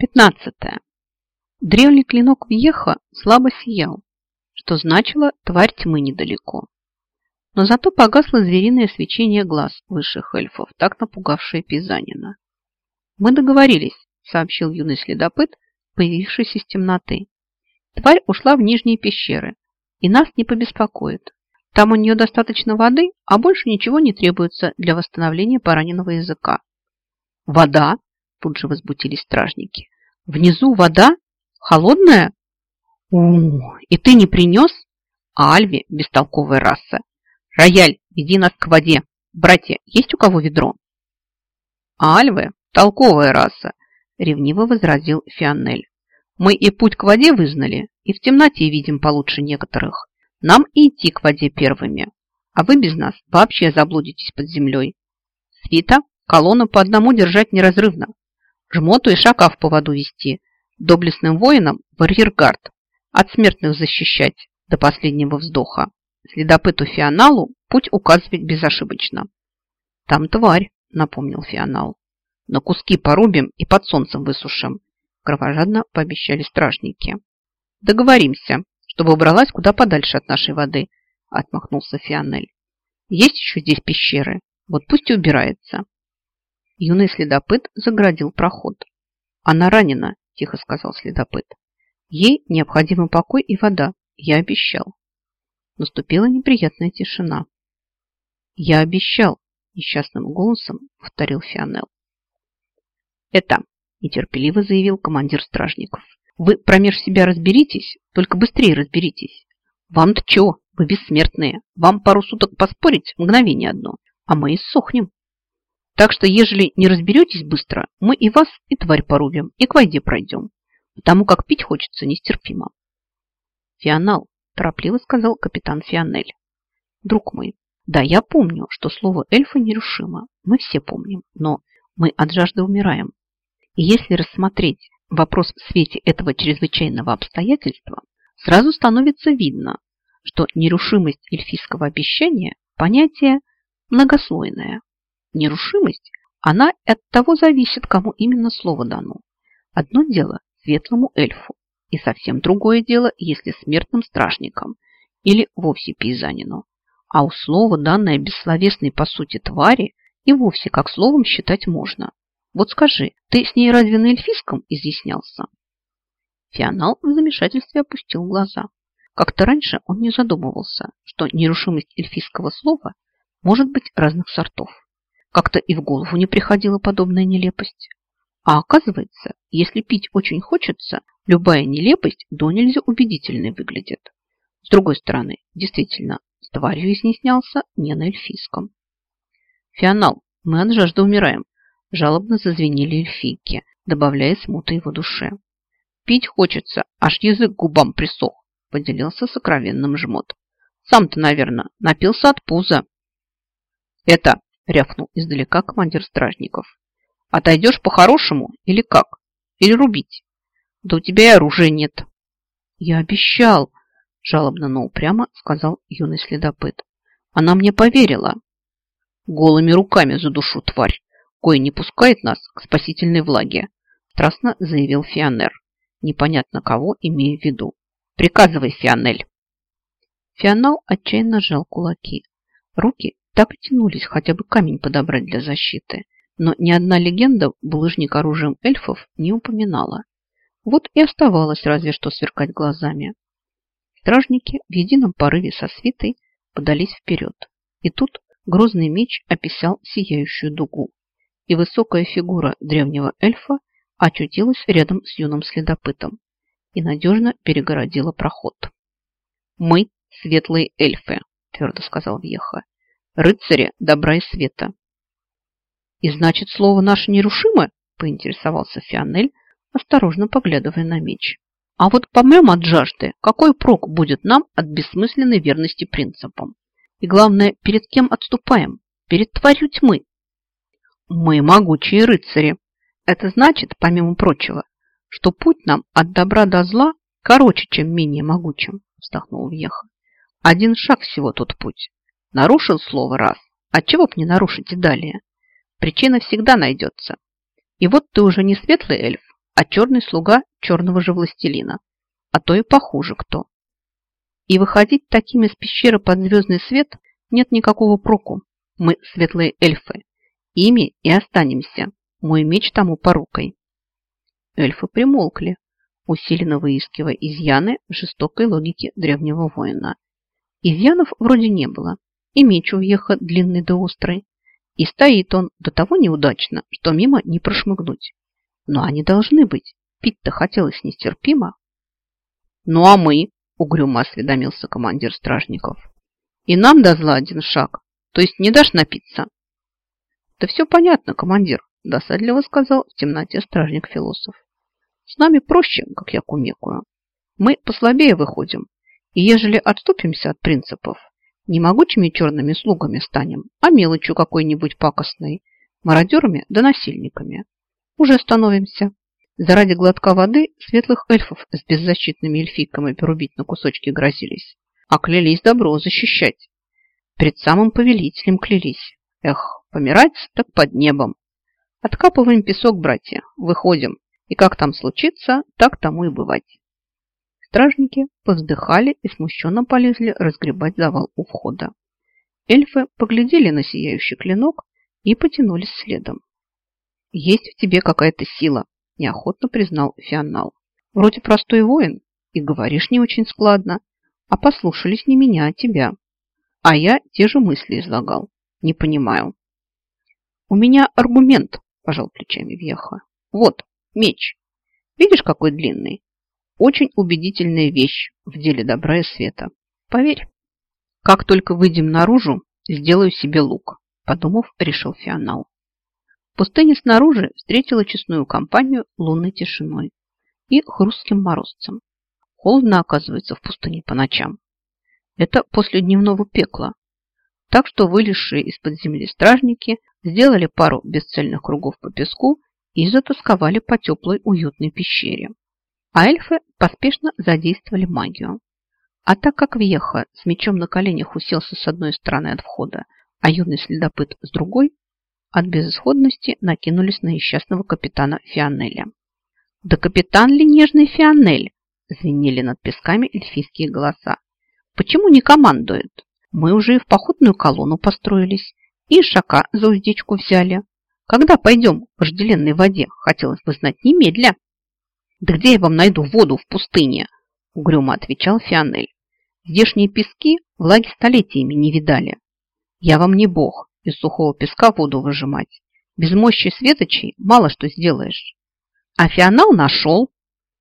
Пятнадцатое. Древний клинок Вьеха слабо сиял, что значило тварь тьмы недалеко. Но зато погасло звериное свечение глаз высших эльфов, так напугавшее Пизанина. «Мы договорились», — сообщил юный следопыт, появившийся из темноты. «Тварь ушла в нижние пещеры, и нас не побеспокоит. Там у нее достаточно воды, а больше ничего не требуется для восстановления пораненного языка». «Вода?» – тут же возбудились стражники. «Внизу вода? Холодная?» у и ты не принес?» А Альви – бестолковая раса. «Рояль, веди нас к воде. Братья, есть у кого ведро?» А Альвы – толковая раса, ревниво возразил Фионель. Мы и путь к воде вызнали, и в темноте видим получше некоторых. Нам и идти к воде первыми, а вы без нас вообще заблудитесь под землей. Свита, колонну по одному держать неразрывно. Жмоту и шака в поводу вести, доблестным воинам в арьергард, от смертных защищать до последнего вздоха. Следопыту Фионалу путь указывать безошибочно. Там тварь, напомнил Фионал. На куски порубим и под солнцем высушим, кровожадно пообещали стражники. Договоримся, чтобы убралась куда подальше от нашей воды, отмахнулся Фионель. Есть еще здесь пещеры, вот пусть и убирается. Юный следопыт заградил проход. Она ранена, тихо сказал следопыт. Ей необходимы покой и вода, я обещал. Наступила неприятная тишина. Я обещал, несчастным голосом повторил Фионел. Это, нетерпеливо заявил командир стражников. Вы промеж себя разберитесь, только быстрее разберитесь. Вам-то чё? Вы бессмертные. Вам пару суток поспорить, мгновение одно, а мы иссохнем. Так что, ежели не разберетесь быстро, мы и вас, и тварь порубим, и к воде пройдем, потому как пить хочется нестерпимо. Фионал, торопливо сказал капитан Фионель. Друг мой, да, я помню, что слово эльфа нерушимо. Мы все помним, но мы от жажды умираем. И если рассмотреть вопрос в свете этого чрезвычайного обстоятельства, сразу становится видно, что нерушимость эльфийского обещания – понятие многослойное. Нерушимость, она от того зависит, кому именно слово дано. Одно дело – светлому эльфу, и совсем другое дело, если смертным стражникам или вовсе пейзанину. А у слова, данное бессловесной по сути твари, и вовсе как словом считать можно. Вот скажи, ты с ней разве на эльфийском изъяснялся? Фионал в замешательстве опустил глаза. Как-то раньше он не задумывался, что нерушимость эльфийского слова может быть разных сортов. Как-то и в голову не приходила подобная нелепость. А оказывается, если пить очень хочется, любая нелепость до нельзя убедительной выглядит. С другой стороны, действительно, с тварью изъяснялся не на эльфийском. Фионал, мы от жажды умираем. Жалобно зазвенели эльфийки, добавляя смуты его душе. Пить хочется, аж язык губам присох, поделился сокровенным жмот. Сам-то, наверное, напился от пуза. Это, рявкнул издалека командир стражников. Отойдешь по-хорошему или как? Или рубить? Да у тебя и оружия нет. Я обещал, жалобно, но упрямо сказал юный следопыт. Она мне поверила. Голыми руками за душу, тварь, кое не пускает нас к спасительной влаге, страстно заявил Фионер, непонятно кого имея в виду. Приказывай, Фионель. Фионал отчаянно сжал кулаки. Руки так и тянулись хотя бы камень подобрать для защиты, но ни одна легенда булыжник оружием эльфов не упоминала. Вот и оставалось разве что сверкать глазами. Стражники в едином порыве со свитой подались вперед. И тут грозный меч описал сияющую дугу, и высокая фигура древнего эльфа очутилась рядом с юным следопытом и надежно перегородила проход. «Мы – светлые эльфы», – твердо сказал Вьеха, – «рыцари добра и света». «И значит, слово наше нерушимо?» – поинтересовался Фионель, осторожно поглядывая на меч. А вот помрем от жажды, какой прок будет нам от бессмысленной верности принципам? И главное, перед кем отступаем? Перед тварью тьмы. Мы могучие рыцари. Это значит, помимо прочего, что путь нам от добра до зла короче, чем менее могучим, вздохнул Вьеха. Один шаг всего тот путь. Нарушил слово раз, отчего б не нарушить и далее? Причина всегда найдется. И вот ты уже не светлый эльф, а черный слуга черного же властелина, а то и похуже кто. И выходить такими из пещеры под звездный свет нет никакого проку. Мы светлые эльфы. Ими и останемся. Мой меч тому порукой. Эльфы примолкли, усиленно выискивая изъяны в жестокой логике древнего воина. Изъянов вроде не было. И меч у Вьеха длинный да острый. И стоит он до того неудачно, что мимо не прошмыгнуть. Но они должны быть. Пить-то хотелось нестерпимо. Ну а мы, угрюмо осведомился командир стражников. И нам до один шаг. То есть не дашь напиться? Да все понятно, командир, досадливо сказал в темноте стражник-философ. С нами проще, как я кумекую. Мы послабее выходим. И ежели отступимся от принципов, не могучими черными слугами станем, а мелочью какой-нибудь пакостной, мародерами да насильниками уже становимся. Заради глотка воды светлых эльфов с беззащитными эльфийками порубить на кусочки грозились, а клялись добро защищать. Перед самым повелителем клялись. Эх, помирать так под небом. Откапываем песок, братья, выходим. И как там случится, так тому и бывать. Стражники повздыхали и смущенно полезли разгребать завал у входа. Эльфы поглядели на сияющий клинок и потянулись следом. «Есть в тебе какая-то сила», – неохотно признал Фианнал. «Вроде простой воин, и говоришь не очень складно, а послушались не меня, а тебя. А я те же мысли излагал. Не понимаю». «У меня аргумент», – пожал плечами Вьеха. «Вот, меч. Видишь, какой длинный? Очень убедительная вещь в деле добра и света. Поверь. Как только выйдем наружу, сделаю себе лук», – подумав, решил Фианал. Пустыня снаружи встретила честную компанию лунной тишиной и хрустким морозцем. Холодно, оказывается, в пустыне по ночам. Это после дневного пекла. Так что вылезшие из-под земли стражники сделали пару бесцельных кругов по песку и затасковали по теплой уютной пещере. А эльфы поспешно задействовали магию. А так как Вьеха с мечом на коленях уселся с одной стороны от входа, а юный следопыт с другой, от безысходности накинулись на несчастного капитана Фионеля. «Да капитан ли нежный Фионель?» звенели над песками эльфийские голоса. «Почему не командует? Мы уже и в походную колонну построились, и шака за уздечку взяли. Когда пойдем в вожделенной воде, хотелось бы знать немедля». «Да где я вам найду воду в пустыне?» угрюмо отвечал Фионель. «Здешние пески влаги столетиями не видали. Я вам не бог, из сухого песка воду выжимать. Без мощи светочей мало что сделаешь. А фионал нашел.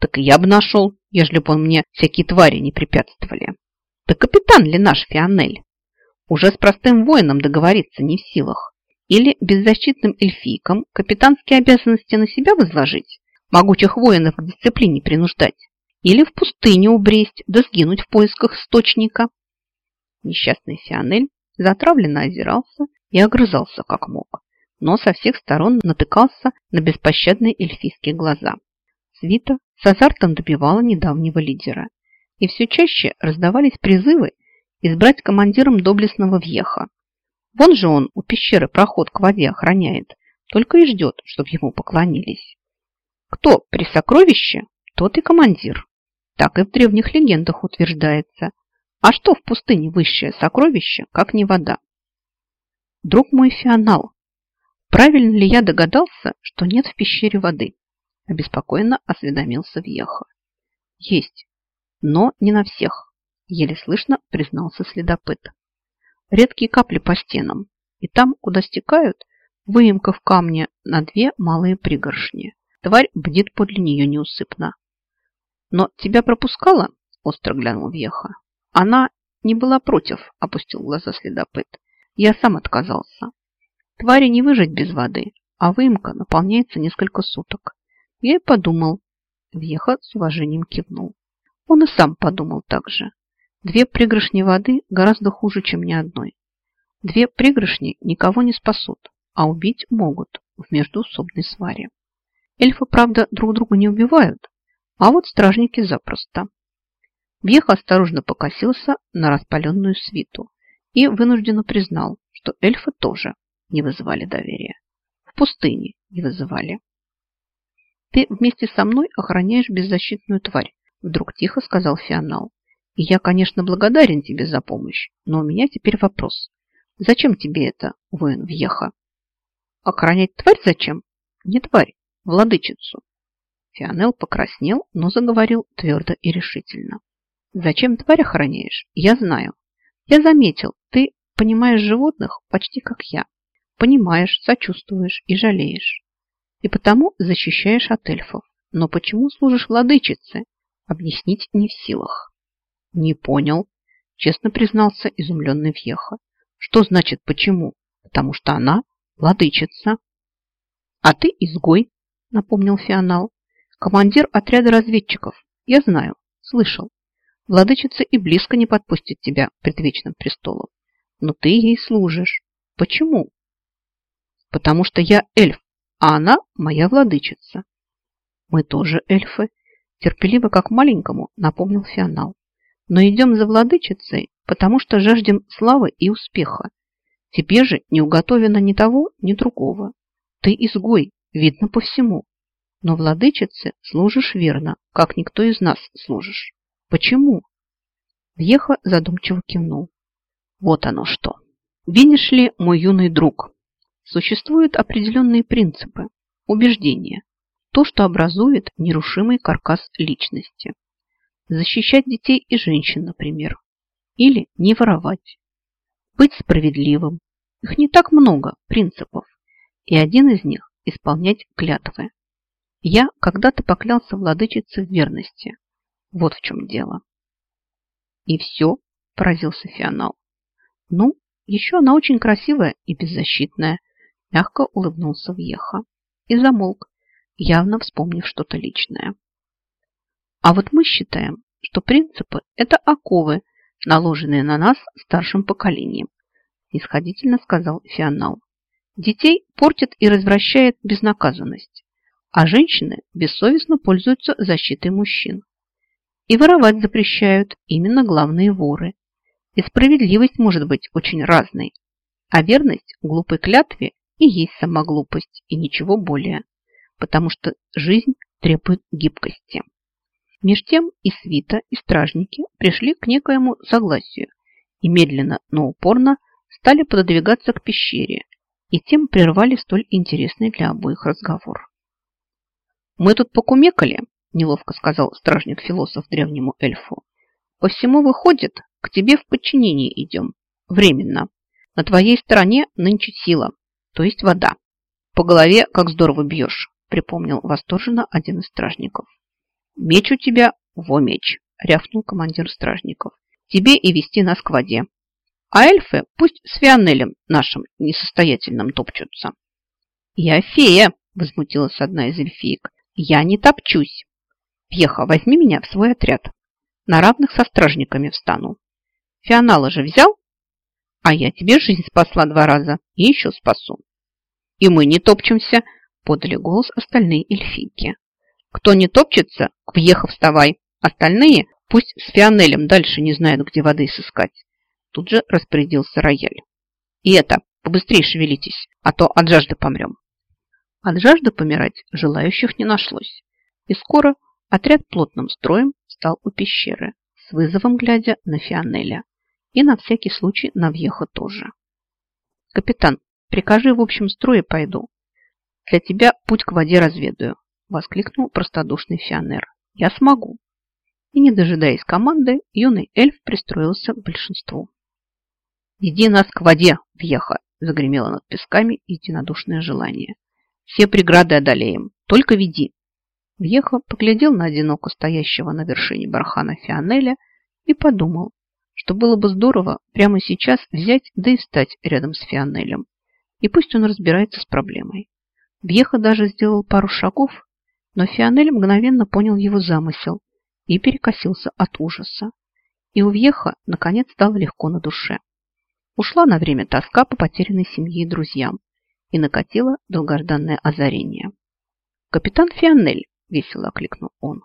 Так и я бы нашел, ежели бы он мне всякие твари не препятствовали. Да капитан ли наш Фионель? Уже с простым воином договориться не в силах. Или беззащитным эльфийкам капитанские обязанности на себя возложить, могучих воинов к дисциплине принуждать, или в пустыню убресть, да сгинуть в поисках источника. Несчастный Фионель затравленно озирался и огрызался как мог, но со всех сторон натыкался на беспощадные эльфийские глаза. Свита с азартом добивала недавнего лидера, и все чаще раздавались призывы избрать командиром доблестного въеха. Вон же он у пещеры проход к воде охраняет, только и ждет, чтобы ему поклонились. Кто при сокровище, тот и командир. Так и в древних легендах утверждается. А что в пустыне высшее сокровище, как не вода? Друг мой Фионал, правильно ли я догадался, что нет в пещере воды? Обеспокоенно осведомился Вьеха. Есть, но не на всех, еле слышно признался следопыт. Редкие капли по стенам, и там, куда стекают, выемка в камне на две малые пригоршни. Тварь бдит подле нее неусыпно. Но тебя пропускала? Остро глянул Вьеха. Она не была против, опустил глаза следопыт. Я сам отказался. Твари не выжить без воды, а выемка наполняется несколько суток. Я и подумал. Вьеха с уважением кивнул. Он и сам подумал так же. Две пригоршни воды гораздо хуже, чем ни одной. Две пригоршни никого не спасут, а убить могут в междуусобной сваре. Эльфы, правда, друг друга не убивают, а вот стражники запросто. Вьеха осторожно покосился на распаленную свиту и вынужденно признал, что эльфы тоже не вызывали доверия. В пустыне не вызывали. Ты вместе со мной охраняешь беззащитную тварь, вдруг тихо сказал Фионал. И я, конечно, благодарен тебе за помощь, но у меня теперь вопрос. Зачем тебе это, воин Вьеха? Охранять тварь зачем? Не тварь, владычицу. Фионел покраснел, но заговорил твердо и решительно. Зачем тварь охраняешь? Я знаю. Я заметил, ты понимаешь животных почти как я. Понимаешь, сочувствуешь и жалеешь. И потому защищаешь от эльфов. Но почему служишь владычице? Объяснить не в силах. Не понял, честно признался изумленный Вьеха. Что значит почему? Потому что она владычица. А ты изгой, напомнил Фионал. Командир отряда разведчиков. Я знаю, слышал. Владычица и близко не подпустит тебя к предвечным престолам. Но ты ей служишь. Почему? Потому что я эльф, а она моя владычица. Мы тоже эльфы. Терпеливо, как маленькому, напомнил Фионал. Но идем за владычицей, потому что жаждем славы и успеха. Тебе же не уготовено ни того, ни другого. Ты изгой, видно по всему. Но владычице служишь верно, как никто из нас служишь. Почему? Вьеха задумчиво кивнул. Вот оно что. Видишь ли, мой юный друг, существуют определенные принципы, убеждения, то, что образует нерушимый каркас личности. Защищать детей и женщин, например. Или не воровать. Быть справедливым. Их не так много принципов. И один из них – исполнять клятвы. Я когда-то поклялся владычице в верности. Вот в чем дело. И все, поразился Фионал. Ну, еще она очень красивая и беззащитная, мягко улыбнулся Вьеха и замолк, явно вспомнив что-то личное. А вот мы считаем, что принципы – это оковы, наложенные на нас старшим поколением, исходительно сказал Фионал. Детей портит и развращает безнаказанность а женщины бессовестно пользуются защитой мужчин. И воровать запрещают именно главные воры. И справедливость может быть очень разной, а верность глупой клятве и есть сама глупость, и ничего более, потому что жизнь требует гибкости. Меж тем и свита, и стражники пришли к некоему согласию и медленно, но упорно стали пододвигаться к пещере, и тем прервали столь интересный для обоих разговор. «Мы тут покумекали», – неловко сказал стражник-философ древнему эльфу. «По всему выходит, к тебе в подчинение идем. Временно. На твоей стороне нынче сила, то есть вода. По голове как здорово бьешь», – припомнил восторженно один из стражников. «Меч у тебя во меч», – рявкнул командир стражников. «Тебе и вести нас к воде. А эльфы пусть с Фионелем нашим несостоятельным топчутся». «Я фея!» – возмутилась одна из эльфиек. Я не топчусь. Пьеха, возьми меня в свой отряд. На равных со стражниками встану. Фионала же взял? А я тебе жизнь спасла два раза и еще спасу. И мы не топчемся, подали голос остальные эльфийки. Кто не топчется, к Пьеха вставай. Остальные пусть с Фионелем дальше не знают, где воды сыскать. Тут же распорядился рояль. И это, побыстрее шевелитесь, а то от жажды помрем. От жажды помирать желающих не нашлось. И скоро отряд плотным строем стал у пещеры, с вызовом глядя на Фионеля. И на всякий случай на Вьеха тоже. «Капитан, прикажи в общем строе пойду. Для тебя путь к воде разведаю», воскликнул простодушный Фионер. «Я смогу». И, не дожидаясь команды, юный эльф пристроился к большинству. «Веди нас к воде, Вьеха!» загремело над песками единодушное желание. Все преграды одолеем. Только веди. Вьеха поглядел на одиноко стоящего на вершине бархана Фионеля и подумал, что было бы здорово прямо сейчас взять да и стать рядом с Фионелем. И пусть он разбирается с проблемой. Вьеха даже сделал пару шагов, но Фионель мгновенно понял его замысел и перекосился от ужаса. И у Вьеха наконец стало легко на душе. Ушла на время тоска по потерянной семье и друзьям и накатило долгожданное озарение. «Капитан Фионель!» – весело окликнул он.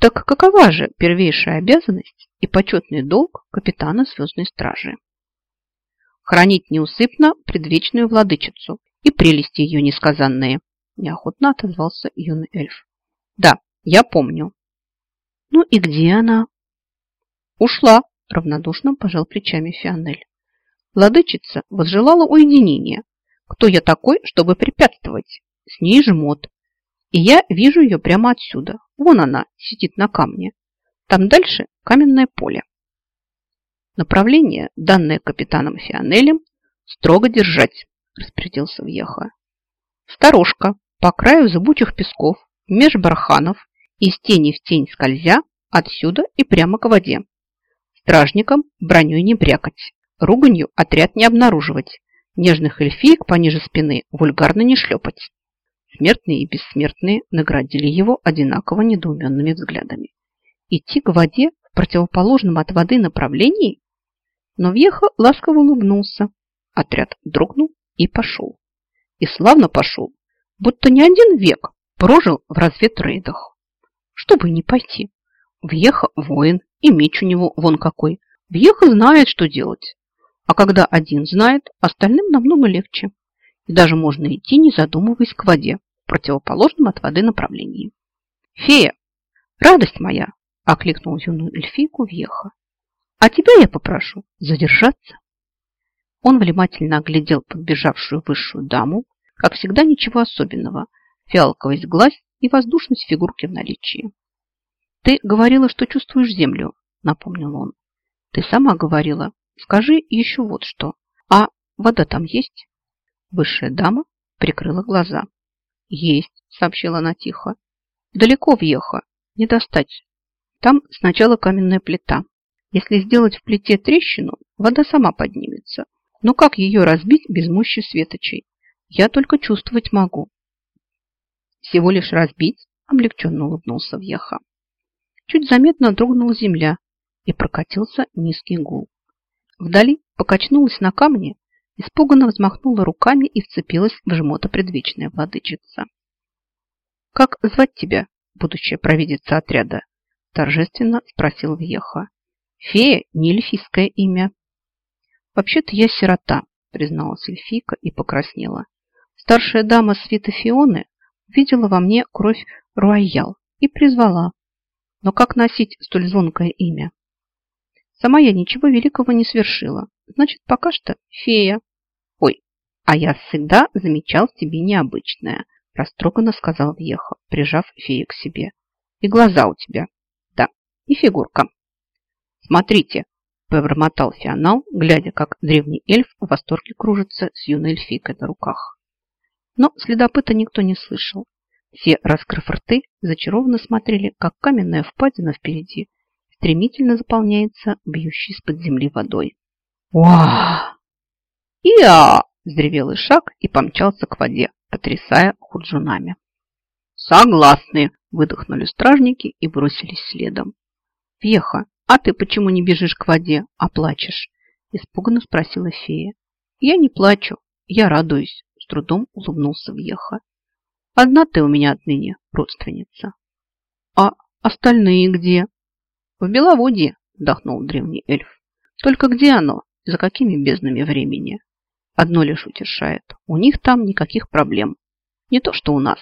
«Так какова же первейшая обязанность и почетный долг капитана Звездной Стражи?» «Хранить неусыпно предвечную владычицу и прелести ее несказанные», неохотно отозвался юный эльф. Да, я помню. Ну и где она? Ушла, равнодушно пожал плечами Фионель. Владычица возжелала уединения. Кто я такой, чтобы препятствовать? С ней жмот. И я вижу ее прямо отсюда. Вон она сидит на камне. Там дальше каменное поле. Направление, данное капитаном Фионелем, строго держать, распорядился Вьеха. Сторожка, по краю зыбучих песков, меж барханов, из тени в тень скользя, отсюда и прямо к воде. Стражникам броней не брякать, руганью отряд не обнаруживать, нежных эльфиек пониже спины вульгарно не шлепать. Смертные и бессмертные наградили его одинаково недоуменными взглядами. Идти к воде в противоположном от воды направлении? Но Вьеха ласково улыбнулся. Отряд дрогнул и пошел. И славно пошел, будто не один век прожил в разведрейдах. Чтобы не пойти. Вьеха воин, и меч у него вон какой. Вьеха знает, что делать. А когда один знает, остальным намного легче. И даже можно идти, не задумываясь к воде, в противоположном от воды направлении. «Фея, радость моя!» – окликнул юную эльфийку Вьеха. «А тебя я попрошу задержаться». Он внимательно оглядел подбежавшую высшую даму, как всегда ничего особенного, фиалковость глаз и воздушность фигурки в наличии. «Ты говорила, что чувствуешь землю», – напомнил он. «Ты сама говорила. Скажи еще вот что. А вода там есть?» Высшая дама прикрыла глаза. «Есть», – сообщила она тихо. «Далеко въеха. Не достать. Там сначала каменная плита. Если сделать в плите трещину, вода сама поднимется. Но как ее разбить без мощи светочей? Я только чувствовать могу». «Всего лишь разбить?» – облегченно улыбнулся Вьеха. Чуть заметно дрогнула земля и прокатился низкий гул. Вдали покачнулась на камне, испуганно взмахнула руками и вцепилась в жмота предвечная владычица. «Как звать тебя, будущая провидица отряда?» торжественно спросил Вьеха. «Фея – не эльфийское имя». «Вообще-то я сирота», призналась эльфийка и покраснела. Старшая дама свита Фионы увидела во мне кровь Руайял и призвала. Но как носить столь звонкое имя? Сама я ничего великого не свершила. Значит, пока что фея. Ой, а я всегда замечал в тебе необычное, растроганно сказал Вьеха, прижав фею к себе. И глаза у тебя. Да, и фигурка. Смотрите, пробормотал Фионал, глядя, как древний эльф в восторге кружится с юной эльфийкой на руках. Но следопыта никто не слышал. Все, раскрыв рты, зачарованно смотрели, как каменная впадина впереди стремительно заполняется бьющей из-под земли водой. «Уа!» «Иа!» – взревел Ишак и помчался к воде, потрясая худжунами. «Согласны!» – выдохнули стражники и бросились следом. «Веха, а ты почему не бежишь к воде, а плачешь?» – испуганно спросила фея. «Я не плачу, я радуюсь», – с трудом улыбнулся Веха. Одна ты у меня отныне родственница. А остальные где? В Беловодье, вдохнул древний эльф. Только где оно? За какими безднами времени? Одно лишь утешает. У них там никаких проблем. Не то, что у нас.